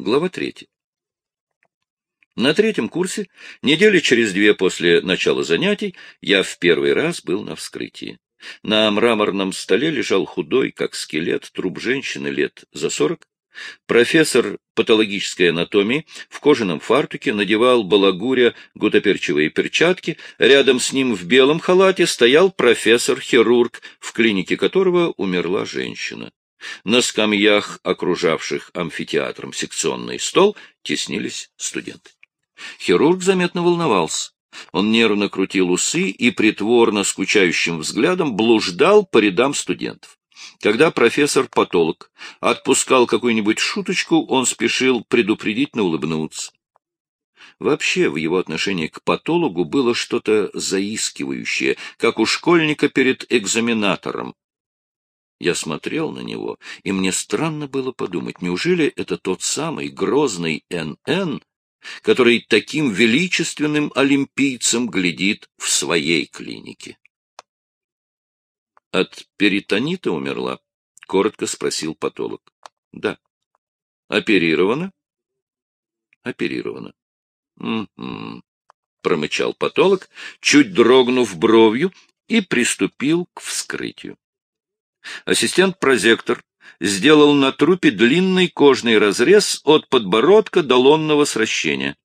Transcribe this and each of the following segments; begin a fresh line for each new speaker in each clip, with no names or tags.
Глава третья. На третьем курсе, недели через две после начала занятий, я в первый раз был на вскрытии. На мраморном столе лежал худой, как скелет, труп женщины лет за сорок. Профессор патологической анатомии в кожаном фартуке надевал балагуря гутоперчивые перчатки, рядом с ним в белом халате стоял профессор-хирург, в клинике которого умерла женщина. На скамьях, окружавших амфитеатром секционный стол, теснились студенты. Хирург заметно волновался. Он нервно крутил усы и притворно скучающим взглядом блуждал по рядам студентов. Когда профессор-патолог отпускал какую-нибудь шуточку, он спешил предупредительно улыбнуться. Вообще в его отношении к патологу было что-то заискивающее, как у школьника перед экзаменатором. Я смотрел на него, и мне странно было подумать, неужели это тот самый грозный Н.Н., который таким величественным олимпийцем глядит в своей клинике? — От перитонита умерла? — коротко спросил патолог. — Да. — Оперирована? — Оперирована. Промычал патолог, чуть дрогнув бровью, и приступил к вскрытию. Ассистент-прозектор сделал на трупе длинный кожный разрез от подбородка до лонного сращения.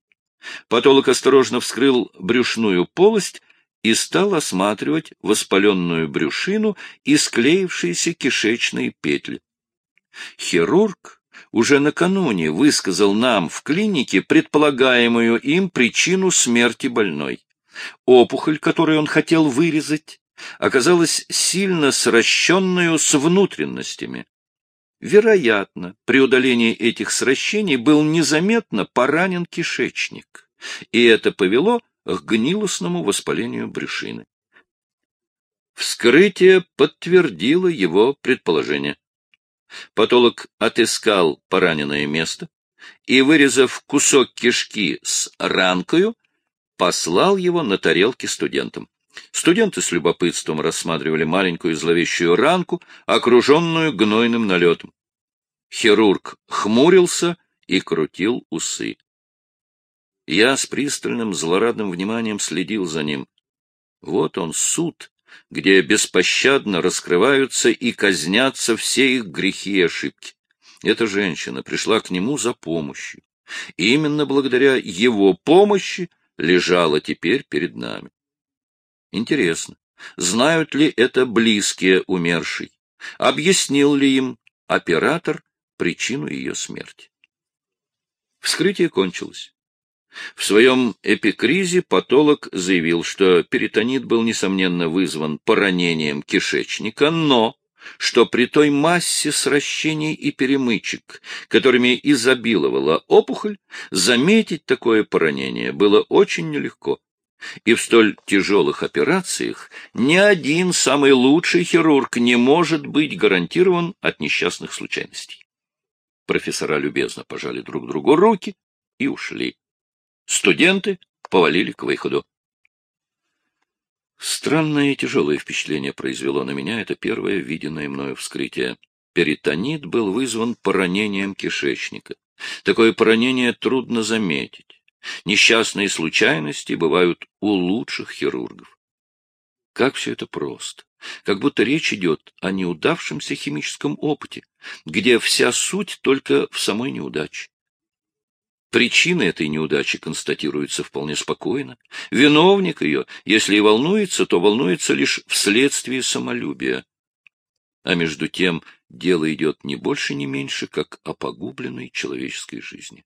Патолог осторожно вскрыл брюшную полость и стал осматривать воспаленную брюшину и склеившиеся кишечные петли. Хирург уже накануне высказал нам в клинике предполагаемую им причину смерти больной. Опухоль, которую он хотел вырезать, оказалась сильно сращенную с внутренностями. Вероятно, при удалении этих сращений был незаметно поранен кишечник, и это повело к гнилостному воспалению брюшины. Вскрытие подтвердило его предположение. Патолог отыскал пораненное место и, вырезав кусок кишки с ранкою, послал его на тарелке студентам. Студенты с любопытством рассматривали маленькую зловещую ранку, окруженную гнойным налетом. Хирург хмурился и крутил усы. Я с пристальным злорадным вниманием следил за ним. Вот он, суд, где беспощадно раскрываются и казнятся все их грехи и ошибки. Эта женщина пришла к нему за помощью. И именно благодаря его помощи лежала теперь перед нами. Интересно, знают ли это близкие умершей? Объяснил ли им оператор причину ее смерти? Вскрытие кончилось. В своем эпикризе патолог заявил, что перитонит был, несомненно, вызван поранением кишечника, но что при той массе сращений и перемычек, которыми изобиловала опухоль, заметить такое поранение было очень нелегко и в столь тяжелых операциях ни один самый лучший хирург не может быть гарантирован от несчастных случайностей. Профессора любезно пожали друг другу руки и ушли. Студенты повалили к выходу. Странное и тяжелое впечатление произвело на меня это первое виденное мною вскрытие. Перитонит был вызван поранением кишечника. Такое поранение трудно заметить. Несчастные случайности бывают у лучших хирургов. Как все это просто. Как будто речь идет о неудавшемся химическом опыте, где вся суть только в самой неудаче. Причины этой неудачи констатируются вполне спокойно. Виновник ее, если и волнуется, то волнуется лишь вследствие самолюбия. А между тем дело идет не больше, не меньше, как о погубленной человеческой жизни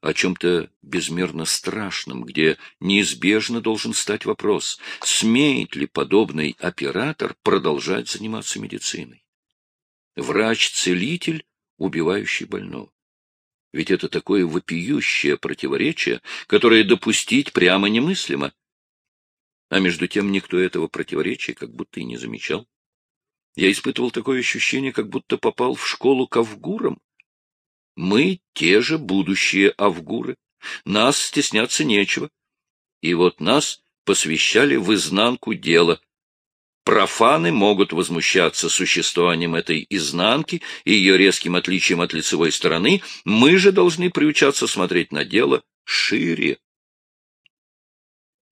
о чем-то безмерно страшном, где неизбежно должен стать вопрос, смеет ли подобный оператор продолжать заниматься медициной. Врач-целитель, убивающий больного. Ведь это такое вопиющее противоречие, которое допустить прямо немыслимо. А между тем никто этого противоречия как будто и не замечал. Я испытывал такое ощущение, как будто попал в школу к авгурам, мы те же будущие авгуры. Нас стесняться нечего. И вот нас посвящали в изнанку дела. профаны могут возмущаться существованием этой изнанки и ее резким отличием от лицевой стороны, мы же должны приучаться смотреть на дело шире.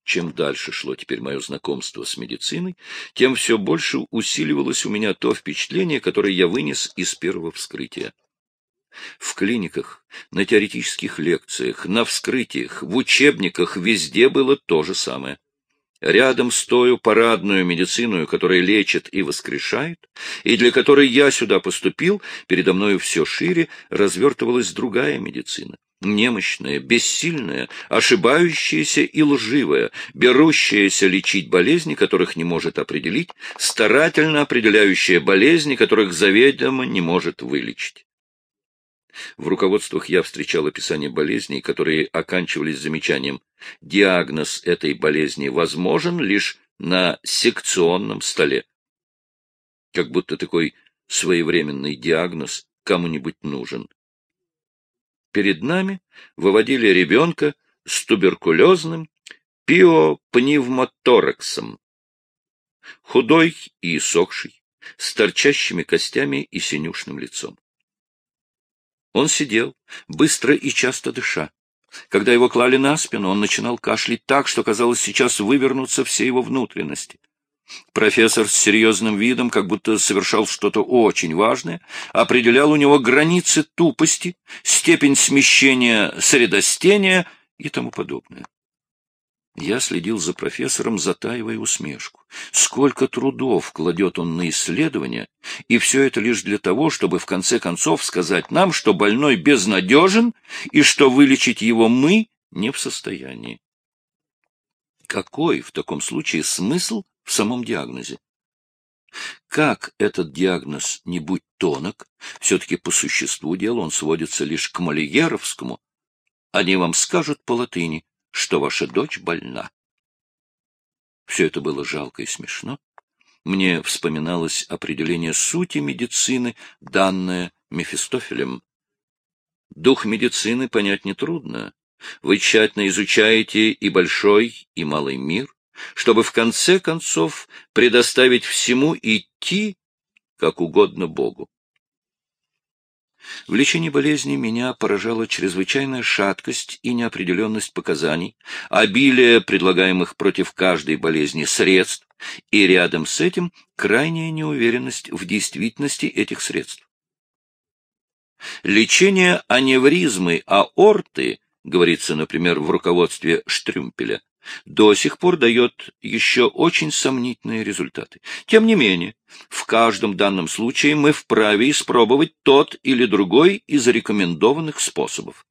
Чем дальше шло теперь мое знакомство с медициной, тем все больше усиливалось у меня то впечатление, которое я вынес из первого вскрытия. В клиниках, на теоретических лекциях, на вскрытиях, в учебниках везде было то же самое. Рядом с тою парадную медицину, которая лечит и воскрешает, и для которой я сюда поступил, передо мною все шире развертывалась другая медицина немощная, бессильная, ошибающаяся и лживая, берущаяся лечить болезни, которых не может определить, старательно определяющая болезни, которых заведомо не может вылечить. В руководствах я встречал описание болезней, которые оканчивались замечанием «диагноз этой болезни возможен лишь на секционном столе». Как будто такой своевременный диагноз кому-нибудь нужен перед нами выводили ребенка с туберкулезным пиопневмотораксом, худой и сохший, с торчащими костями и синюшным лицом. Он сидел, быстро и часто дыша. Когда его клали на спину, он начинал кашлять так, что казалось сейчас вывернуться все его внутренности. Профессор с серьезным видом, как будто совершал что-то очень важное, определял у него границы тупости, степень смещения средостения и тому подобное. Я следил за профессором, затаивая усмешку. Сколько трудов кладет он на исследования, и все это лишь для того, чтобы в конце концов сказать нам, что больной безнадежен и что вылечить его мы не в состоянии. Какой в таком случае смысл в самом диагнозе. Как этот диагноз не будь тонок, все-таки по существу дела он сводится лишь к Мольеровскому. Они вам скажут по латыни, что ваша дочь больна. Все это было жалко и смешно. Мне вспоминалось определение сути медицины, данное Мефистофелем. Дух медицины понять нетрудно. Вы тщательно изучаете и большой, и малый мир, чтобы в конце концов предоставить всему идти, как угодно Богу. В лечении болезни меня поражала чрезвычайная шаткость и неопределенность показаний, обилие предлагаемых против каждой болезни средств и рядом с этим крайняя неуверенность в действительности этих средств. Лечение аневризмы аорты, говорится, например, в руководстве Штрюмпеля, до сих пор дает еще очень сомнительные результаты. Тем не менее, в каждом данном случае мы вправе испробовать тот или другой из рекомендованных способов.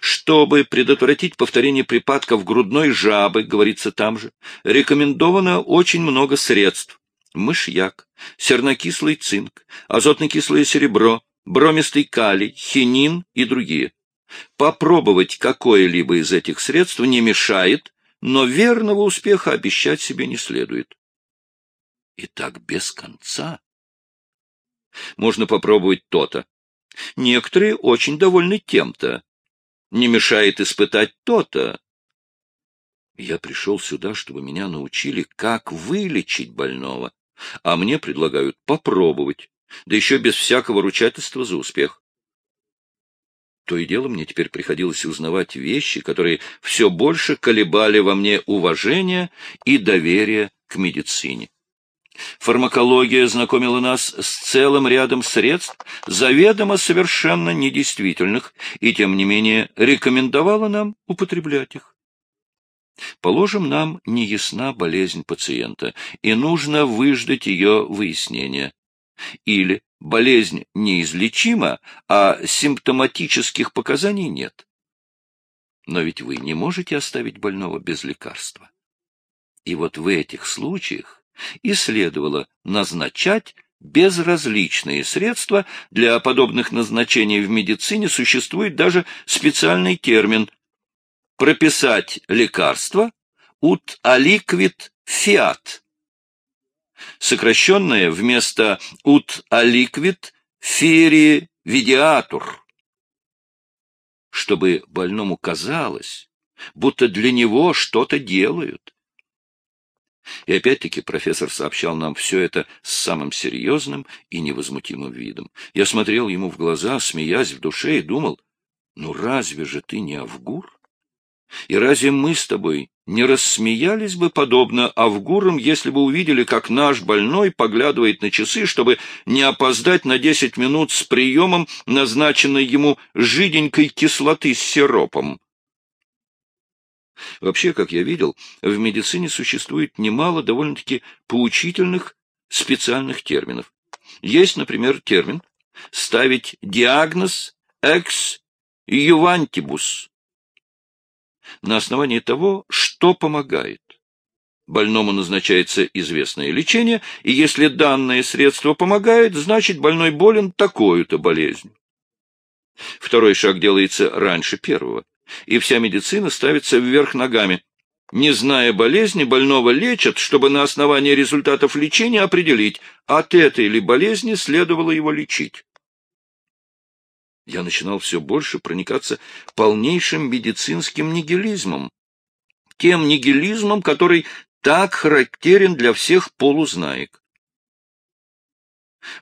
Чтобы предотвратить повторение припадков грудной жабы, говорится там же, рекомендовано очень много средств. Мышьяк, сернокислый цинк, азотно-кислое серебро, бромистый калий, хинин и другие. Попробовать какое-либо из этих средств не мешает, но верного успеха обещать себе не следует. И так без конца. Можно попробовать то-то. Некоторые очень довольны тем-то. Не мешает испытать то-то. Я пришел сюда, чтобы меня научили, как вылечить больного, а мне предлагают попробовать, да еще без всякого ручательства за успех. То и дело мне теперь приходилось узнавать вещи, которые все больше колебали во мне уважение и доверие к медицине. Фармакология знакомила нас с целым рядом средств, заведомо совершенно недействительных, и тем не менее рекомендовала нам употреблять их. Положим, нам не ясна болезнь пациента, и нужно выждать ее выяснения. Или болезнь неизлечима, а симптоматических показаний нет. Но ведь вы не можете оставить больного без лекарства. И вот в этих случаях и следовало назначать безразличные средства. Для подобных назначений в медицине существует даже специальный термин прописать лекарство ut aliquid fiat сокращенное вместо «ut aliquid vidiatur», чтобы больному казалось, будто для него что-то делают. И опять-таки профессор сообщал нам все это с самым серьезным и невозмутимым видом. Я смотрел ему в глаза, смеясь в душе, и думал, ну разве же ты не Авгур? И разве мы с тобой не рассмеялись бы подобно Авгурам, если бы увидели, как наш больной поглядывает на часы, чтобы не опоздать на десять минут с приемом, назначенной ему жиденькой кислоты с сиропом? Вообще, как я видел, в медицине существует немало довольно-таки поучительных специальных терминов. Есть, например, термин «ставить диагноз экс ювантибус» на основании того, что помогает. Больному назначается известное лечение, и если данное средство помогает, значит больной болен такой-то болезнью. Второй шаг делается раньше первого и вся медицина ставится вверх ногами. Не зная болезни, больного лечат, чтобы на основании результатов лечения определить, от этой ли болезни следовало его лечить. Я начинал все больше проникаться полнейшим медицинским нигилизмом, тем нигилизмом, который так характерен для всех полузнаек.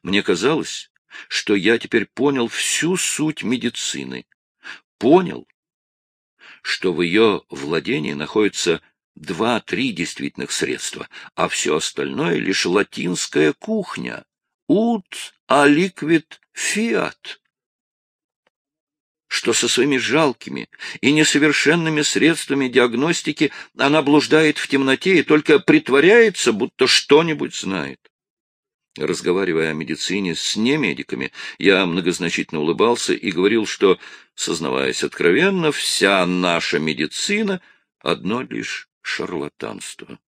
Мне казалось, что я теперь понял всю суть медицины, понял, что в ее владении находится два-три действительных средства, а все остальное — лишь латинская кухня. Ут аликвид фиат что со своими жалкими и несовершенными средствами диагностики она блуждает в темноте и только притворяется, будто что-нибудь знает. Разговаривая о медицине с немедиками, я многозначительно улыбался и говорил, что, сознаваясь откровенно, вся наша медицина — одно лишь шарлатанство.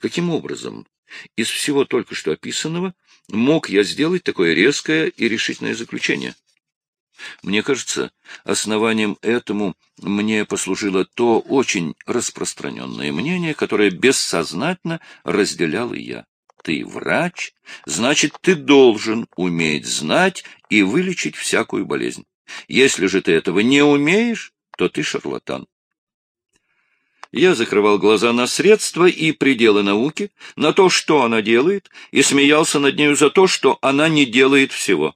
Каким образом из всего только что описанного мог я сделать такое резкое и решительное заключение? Мне кажется, основанием этому мне послужило то очень распространенное мнение, которое бессознательно разделял и я ты врач, значит, ты должен уметь знать и вылечить всякую болезнь. Если же ты этого не умеешь, то ты шарлатан. Я закрывал глаза на средства и пределы науки, на то, что она делает, и смеялся над нею за то, что она не делает всего.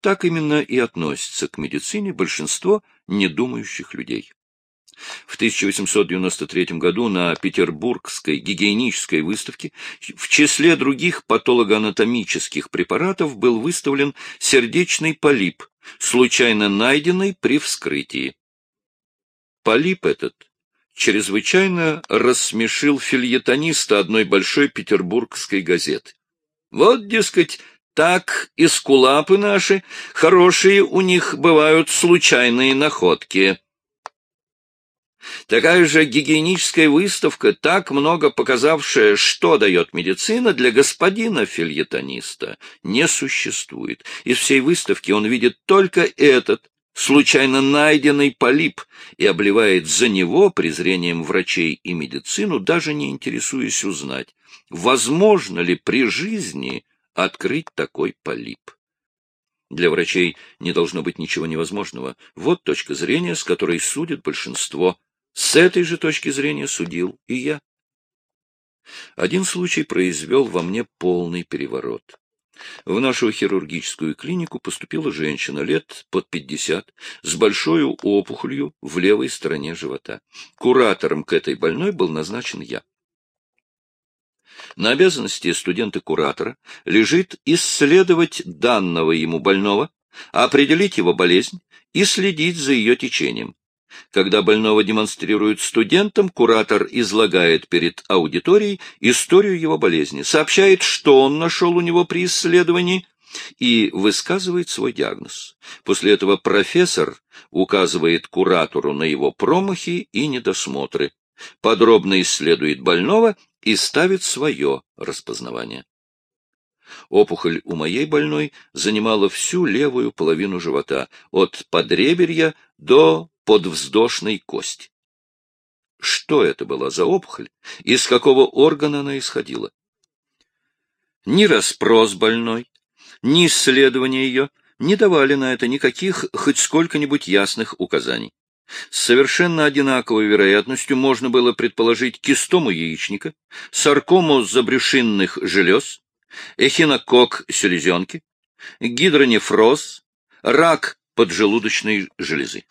Так именно и относится к медицине большинство недумающих людей. В 1893 году на Петербургской гигиенической выставке в числе других патологоанатомических препаратов был выставлен сердечный полип, случайно найденный при вскрытии. Полип этот чрезвычайно рассмешил фильетониста одной большой петербургской газеты. Вот, дескать, так и скулапы наши, хорошие у них бывают случайные находки. Такая же гигиеническая выставка, так много показавшая, что дает медицина, для господина фильетониста не существует. Из всей выставки он видит только этот, случайно найденный полип, и обливает за него презрением врачей и медицину, даже не интересуясь узнать, возможно ли при жизни открыть такой полип. Для врачей не должно быть ничего невозможного. Вот точка зрения, с которой судят большинство с этой же точки зрения судил и я. Один случай произвел во мне полный переворот. В нашу хирургическую клинику поступила женщина лет под пятьдесят с большой опухолью в левой стороне живота. Куратором к этой больной был назначен я. На обязанности студента-куратора лежит исследовать данного ему больного, определить его болезнь и следить за ее течением. Когда больного демонстрируют студентам, куратор излагает перед аудиторией историю его болезни, сообщает, что он нашел у него при исследовании, и высказывает свой диагноз. После этого профессор указывает куратору на его промахи и недосмотры, подробно исследует больного и ставит свое распознавание. Опухоль у моей больной занимала всю левую половину живота, от подреберья до подвздошной кости. Что это была за опухоль? Из какого органа она исходила? Ни расспрос больной, ни исследование ее не давали на это никаких хоть сколько-нибудь ясных указаний. С совершенно одинаковой вероятностью можно было предположить кистому яичника, саркому забрюшинных желез, эхинокок селезенки, гидронефроз, рак поджелудочной железы.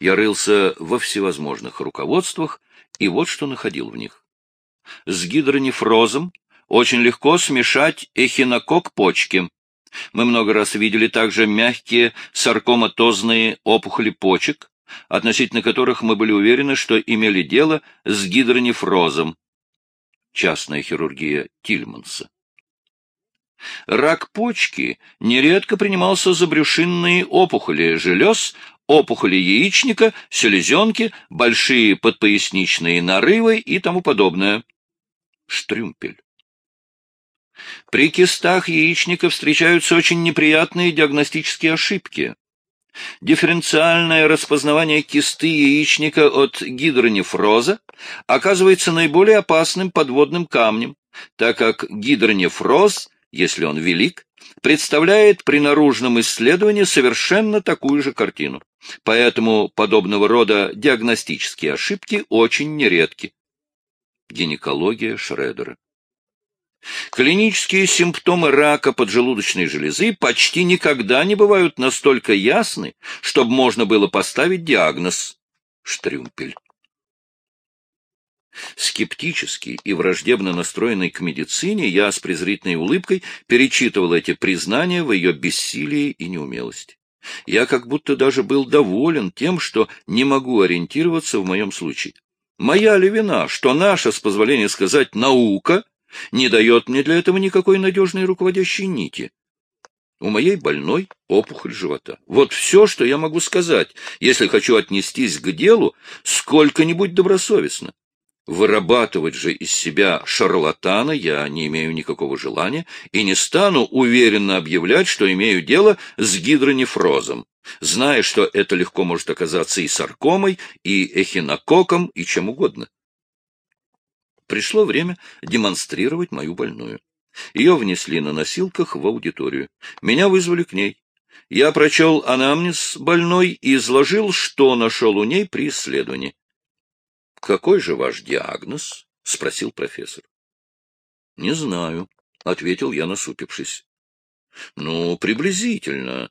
Я рылся во всевозможных руководствах, и вот что находил в них. С гидронефрозом очень легко смешать эхинокок почки. Мы много раз видели также мягкие саркоматозные опухоли почек, относительно которых мы были уверены, что имели дело с гидронефрозом. Частная хирургия Тильманса. Рак почки нередко принимался за брюшинные опухоли желез, опухоли яичника, селезенки, большие подпоясничные нарывы и тому подобное. Штрюмпель. При кистах яичника встречаются очень неприятные диагностические ошибки. Дифференциальное распознавание кисты яичника от гидронефроза оказывается наиболее опасным подводным камнем, так как гидронефроз, если он велик, представляет при наружном исследовании совершенно такую же картину. Поэтому подобного рода диагностические ошибки очень нередки. Гинекология Шредера Клинические симптомы рака поджелудочной железы почти никогда не бывают настолько ясны, чтобы можно было поставить диагноз Штрюмпель. Скептически и враждебно настроенный к медицине, я с презрительной улыбкой перечитывал эти признания в ее бессилии и неумелости. Я как будто даже был доволен тем, что не могу ориентироваться в моем случае. Моя ли вина, что наша, с позволения сказать, наука не дает мне для этого никакой надежной руководящей нити? У моей больной опухоль живота. Вот все, что я могу сказать, если хочу отнестись к делу сколько-нибудь добросовестно. Вырабатывать же из себя шарлатана я не имею никакого желания и не стану уверенно объявлять, что имею дело с гидронефрозом, зная, что это легко может оказаться и саркомой, и эхинококом, и чем угодно. Пришло время демонстрировать мою больную. Ее внесли на носилках в аудиторию. Меня вызвали к ней. Я прочел анамнез больной и изложил, что нашел у ней при исследовании. Какой же ваш диагноз? — спросил профессор. — Не знаю, — ответил я, насупившись. — Ну, приблизительно.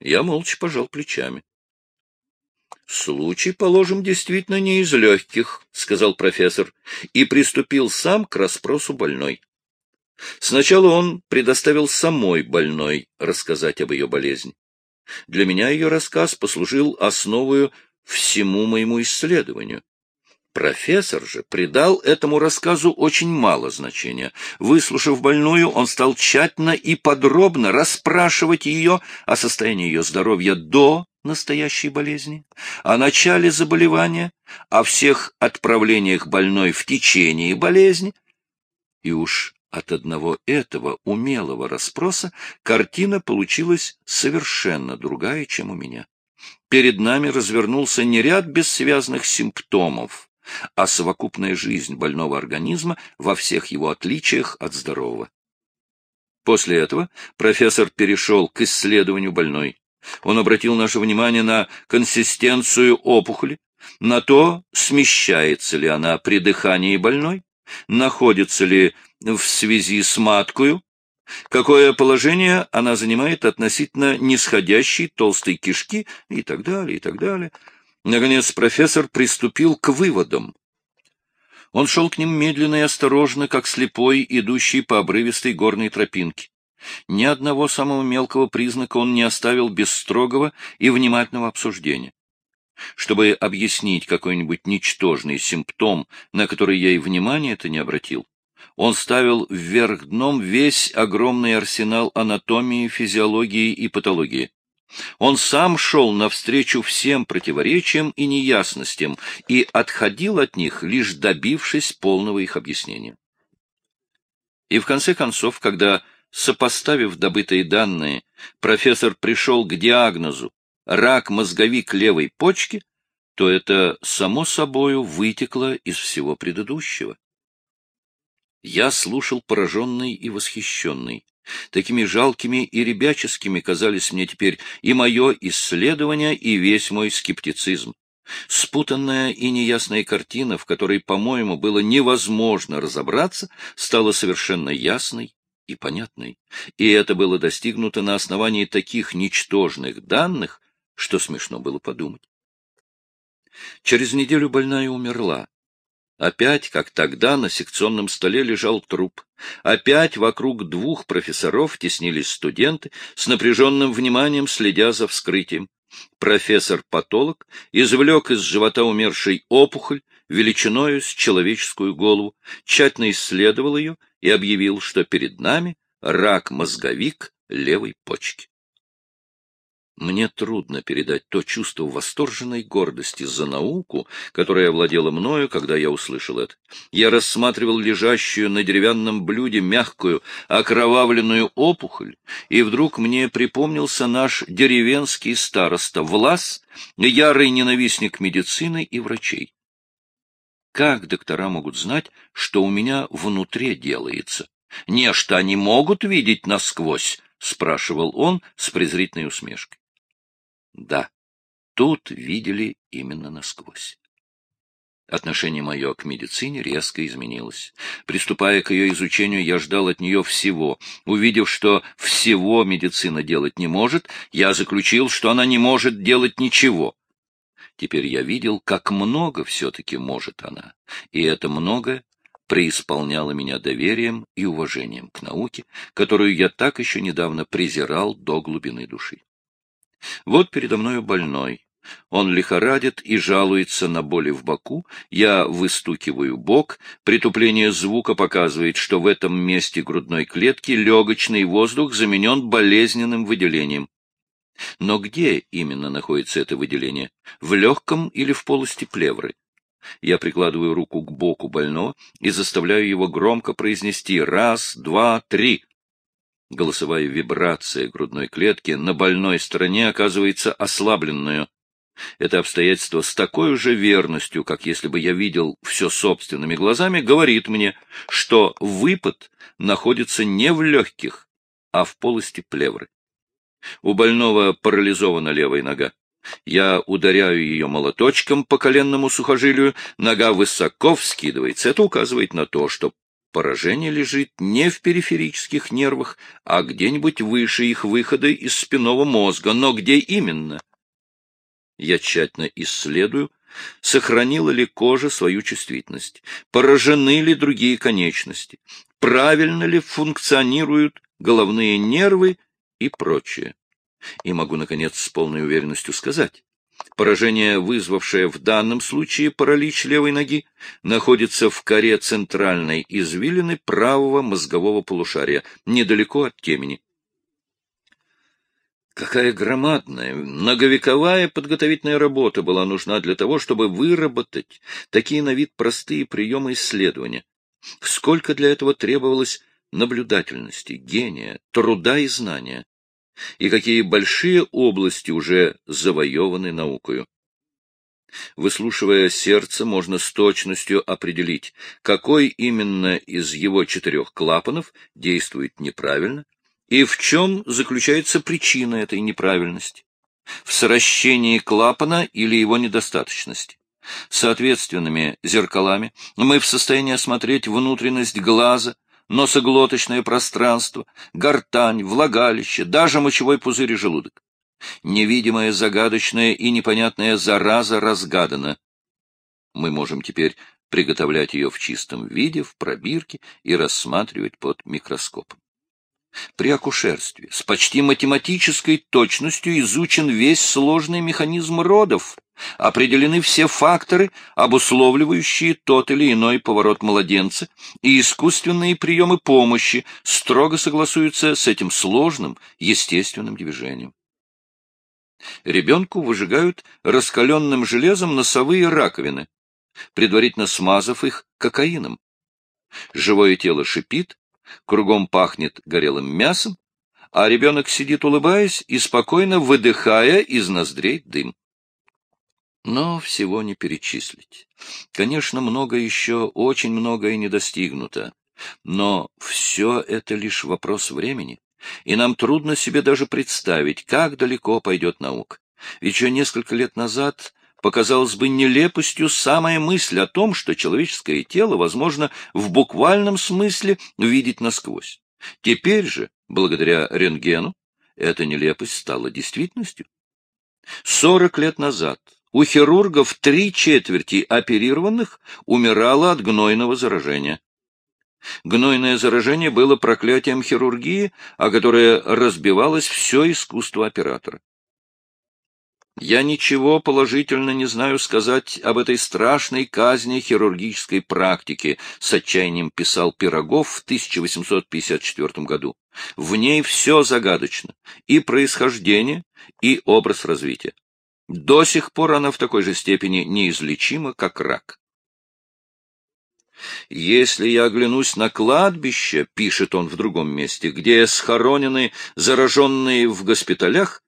Я молча пожал плечами. — Случай, положим, действительно не из легких, — сказал профессор, и приступил сам к расспросу больной. Сначала он предоставил самой больной рассказать об ее болезни. Для меня ее рассказ послужил основою всему моему исследованию. Профессор же придал этому рассказу очень мало значения. Выслушав больную, он стал тщательно и подробно расспрашивать ее о состоянии ее здоровья до настоящей болезни, о начале заболевания, о всех отправлениях больной в течение болезни. И уж от одного этого умелого расспроса картина получилась совершенно другая, чем у меня. Перед нами развернулся не ряд бессвязных симптомов, а совокупная жизнь больного организма во всех его отличиях от здорового. После этого профессор перешел к исследованию больной. Он обратил наше внимание на консистенцию опухоли, на то, смещается ли она при дыхании больной, находится ли в связи с маткою, какое положение она занимает относительно нисходящей толстой кишки и так далее, и так далее. Наконец профессор приступил к выводам. Он шел к ним медленно и осторожно, как слепой, идущий по обрывистой горной тропинке. Ни одного самого мелкого признака он не оставил без строгого и внимательного обсуждения. Чтобы объяснить какой-нибудь ничтожный симптом, на который я и внимания это не обратил, он ставил вверх дном весь огромный арсенал анатомии, физиологии и патологии. Он сам шел навстречу всем противоречиям и неясностям и отходил от них, лишь добившись полного их объяснения. И в конце концов, когда, сопоставив добытые данные, профессор пришел к диагнозу рак-мозговик левой почки, то это само собою вытекло из всего предыдущего. Я слушал пораженный и восхищенный. Такими жалкими и ребяческими казались мне теперь и мое исследование, и весь мой скептицизм. Спутанная и неясная картина, в которой, по-моему, было невозможно разобраться, стала совершенно ясной и понятной. И это было достигнуто на основании таких ничтожных данных, что смешно было подумать. Через неделю больная умерла. Опять, как тогда, на секционном столе лежал труп. Опять вокруг двух профессоров теснились студенты, с напряженным вниманием следя за вскрытием. Профессор-патолог извлек из живота умершей опухоль, величиною с человеческую голову, тщательно исследовал ее и объявил, что перед нами рак-мозговик левой почки. Мне трудно передать то чувство восторженной гордости за науку, которое овладело мною, когда я услышал это. Я рассматривал лежащую на деревянном блюде мягкую, окровавленную опухоль, и вдруг мне припомнился наш деревенский староста Влас, ярый ненавистник медицины и врачей. Как доктора могут знать, что у меня внутри делается? Не, что они могут видеть насквозь, — спрашивал он с презрительной усмешкой. Да, тут видели именно насквозь. Отношение мое к медицине резко изменилось. Приступая к ее изучению, я ждал от нее всего. Увидев, что всего медицина делать не может, я заключил, что она не может делать ничего. Теперь я видел, как много все-таки может она, и это многое преисполняло меня доверием и уважением к науке, которую я так еще недавно презирал до глубины души. Вот передо мною больной. Он лихорадит и жалуется на боли в боку. Я выстукиваю бок. Притупление звука показывает, что в этом месте грудной клетки легочный воздух заменен болезненным выделением. Но где именно находится это выделение? В легком или в полости плевры? Я прикладываю руку к боку больного и заставляю его громко произнести «раз, два, три». Голосовая вибрация грудной клетки на больной стороне оказывается ослабленную. Это обстоятельство с такой же верностью, как если бы я видел все собственными глазами, говорит мне, что выпад находится не в легких, а в полости плевры. У больного парализована левая нога. Я ударяю ее молоточком по коленному сухожилию, нога высоко вскидывается. Это указывает на то, что Поражение лежит не в периферических нервах, а где-нибудь выше их выхода из спинного мозга. Но где именно? Я тщательно исследую, сохранила ли кожа свою чувствительность, поражены ли другие конечности, правильно ли функционируют головные нервы и прочее. И могу, наконец, с полной уверенностью сказать, Поражение, вызвавшее в данном случае паралич левой ноги, находится в коре центральной извилины правого мозгового полушария, недалеко от темени. Какая громадная, многовековая подготовительная работа была нужна для того, чтобы выработать такие на вид простые приемы исследования. Сколько для этого требовалось наблюдательности, гения, труда и знания и какие большие области уже завоеваны наукою. Выслушивая сердце, можно с точностью определить, какой именно из его четырех клапанов действует неправильно и в чем заключается причина этой неправильности. В сращении клапана или его недостаточности. Соответственными зеркалами мы в состоянии осмотреть внутренность глаза, носоглоточное пространство, гортань, влагалище, даже мочевой пузырь и желудок. Невидимая, загадочная и непонятная зараза разгадана. Мы можем теперь приготовлять ее в чистом виде, в пробирке и рассматривать под микроскопом. При акушерстве с почти математической точностью изучен весь сложный механизм родов, определены все факторы, обусловливающие тот или иной поворот младенца, и искусственные приемы помощи строго согласуются с этим сложным естественным движением. Ребенку выжигают раскаленным железом носовые раковины, предварительно смазав их кокаином. Живое тело шипит, кругом пахнет горелым мясом, а ребенок сидит, улыбаясь и спокойно выдыхая из ноздрей дым. Но всего не перечислить. Конечно, много еще, очень многое не достигнуто. Но все это лишь вопрос времени, и нам трудно себе даже представить, как далеко пойдет наука. Еще несколько лет назад показалось бы нелепостью самая мысль о том, что человеческое тело возможно в буквальном смысле видеть насквозь. Теперь же, благодаря рентгену, эта нелепость стала действительностью. Сорок лет назад у хирургов три четверти оперированных умирало от гнойного заражения. Гнойное заражение было проклятием хирургии, о которое разбивалось все искусство оператора. Я ничего положительно не знаю сказать об этой страшной казни хирургической практики, с отчаянием писал Пирогов в 1854 году. В ней все загадочно, и происхождение, и образ развития. До сих пор она в такой же степени неизлечима, как рак. «Если я оглянусь на кладбище, — пишет он в другом месте, — где схоронены зараженные в госпиталях,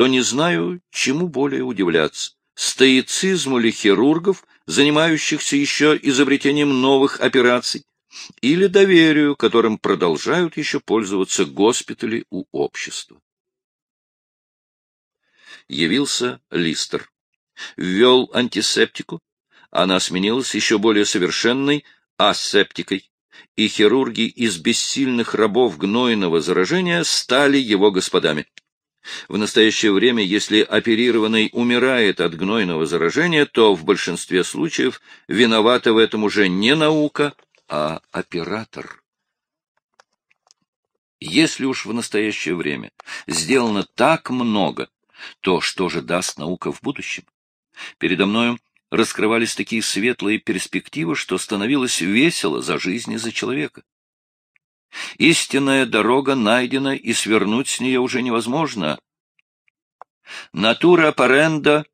то не знаю, чему более удивляться — стоицизму ли хирургов, занимающихся еще изобретением новых операций, или доверию, которым продолжают еще пользоваться госпитали у общества. Явился Листер. Ввел антисептику. Она сменилась еще более совершенной асептикой, и хирурги из бессильных рабов гнойного заражения стали его господами. В настоящее время, если оперированный умирает от гнойного заражения, то в большинстве случаев виновата в этом уже не наука, а оператор. Если уж в настоящее время сделано так много, то что же даст наука в будущем? Передо мною раскрывались такие светлые перспективы, что становилось весело за жизнь и за человека. Истинная дорога найдена, и свернуть с нее уже невозможно. Натура паренда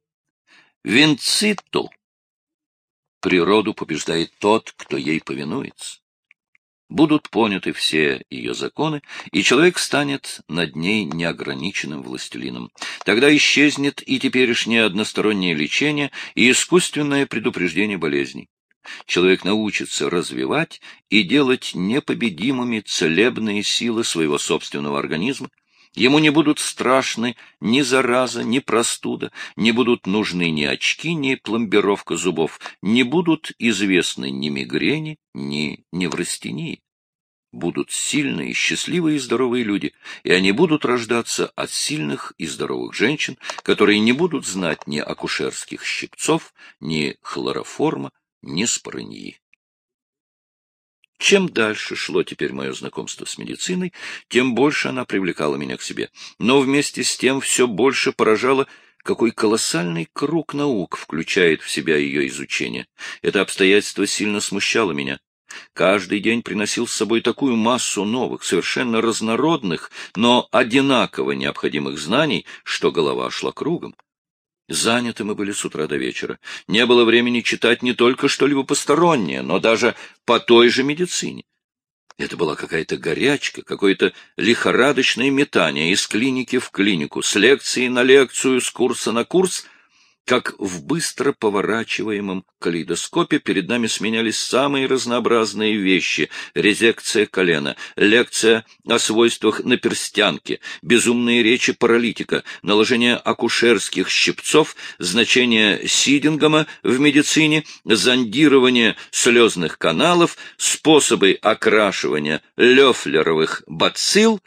винциту. Природу побеждает тот, кто ей повинуется. Будут поняты все ее законы, и человек станет над ней неограниченным властелином. Тогда исчезнет и теперешнее одностороннее лечение, и искусственное предупреждение болезней. Человек научится развивать и делать непобедимыми целебные силы своего собственного организма. Ему не будут страшны ни зараза, ни простуда, не будут нужны ни очки, ни пломбировка зубов, не будут известны ни мигрени, ни неврастении. Будут сильные, счастливые и здоровые люди, и они будут рождаться от сильных и здоровых женщин, которые не будут знать ни акушерских щипцов, ни хлороформа, ни спорыньи. Чем дальше шло теперь мое знакомство с медициной, тем больше она привлекала меня к себе. Но вместе с тем все больше поражало, какой колоссальный круг наук включает в себя ее изучение. Это обстоятельство сильно смущало меня. Каждый день приносил с собой такую массу новых, совершенно разнородных, но одинаково необходимых знаний, что голова шла кругом. Заняты мы были с утра до вечера. Не было времени читать не только что-либо постороннее, но даже по той же медицине. Это была какая-то горячка, какое-то лихорадочное метание из клиники в клинику, с лекции на лекцию, с курса на курс — как в быстро поворачиваемом калейдоскопе перед нами сменялись самые разнообразные вещи. Резекция колена, лекция о свойствах наперстянки, безумные речи паралитика, наложение акушерских щипцов, значение Сидингома в медицине, зондирование слезных каналов, способы окрашивания лёфлеровых бацилл,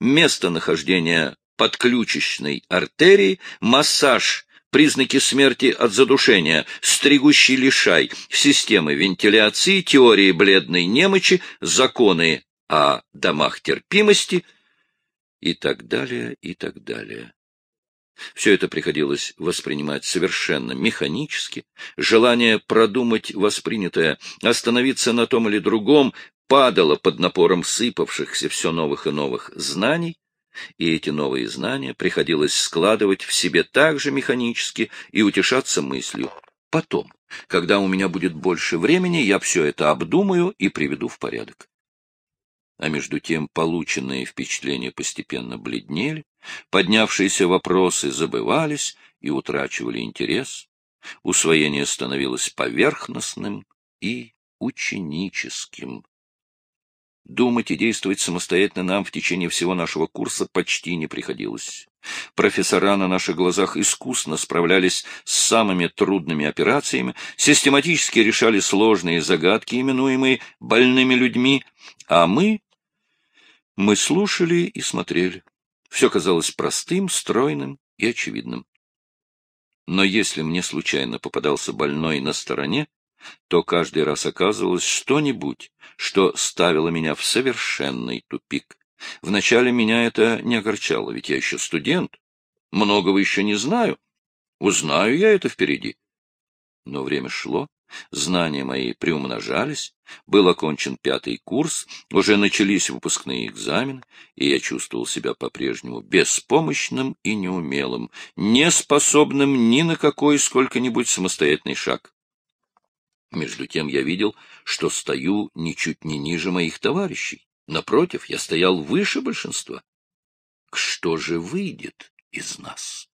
местонахождение подключечной артерии, массаж признаки смерти от задушения, стригущий лишай, системы вентиляции, теории бледной немочи, законы о домах терпимости и так далее, и так далее. Все это приходилось воспринимать совершенно механически. Желание продумать воспринятое, остановиться на том или другом, падало под напором сыпавшихся все новых и новых знаний, и эти новые знания приходилось складывать в себе так же механически и утешаться мыслью. Потом, когда у меня будет больше времени, я все это обдумаю и приведу в порядок. А между тем полученные впечатления постепенно бледнели, поднявшиеся вопросы забывались и утрачивали интерес, усвоение становилось поверхностным и ученическим. Думать и действовать самостоятельно нам в течение всего нашего курса почти не приходилось. Профессора на наших глазах искусно справлялись с самыми трудными операциями, систематически решали сложные загадки, именуемые больными людьми, а мы... Мы слушали и смотрели. Все казалось простым, стройным и очевидным. Но если мне случайно попадался больной на стороне, то каждый раз оказывалось что-нибудь, что ставило меня в совершенный тупик. Вначале меня это не огорчало, ведь я еще студент, многого еще не знаю. Узнаю я это впереди. Но время шло, знания мои приумножались, был окончен пятый курс, уже начались выпускные экзамены, и я чувствовал себя по-прежнему беспомощным и неумелым, неспособным ни на какой сколько-нибудь самостоятельный шаг. Между тем я видел, что стою ничуть не ниже моих товарищей. Напротив, я стоял выше большинства. Что же выйдет из нас?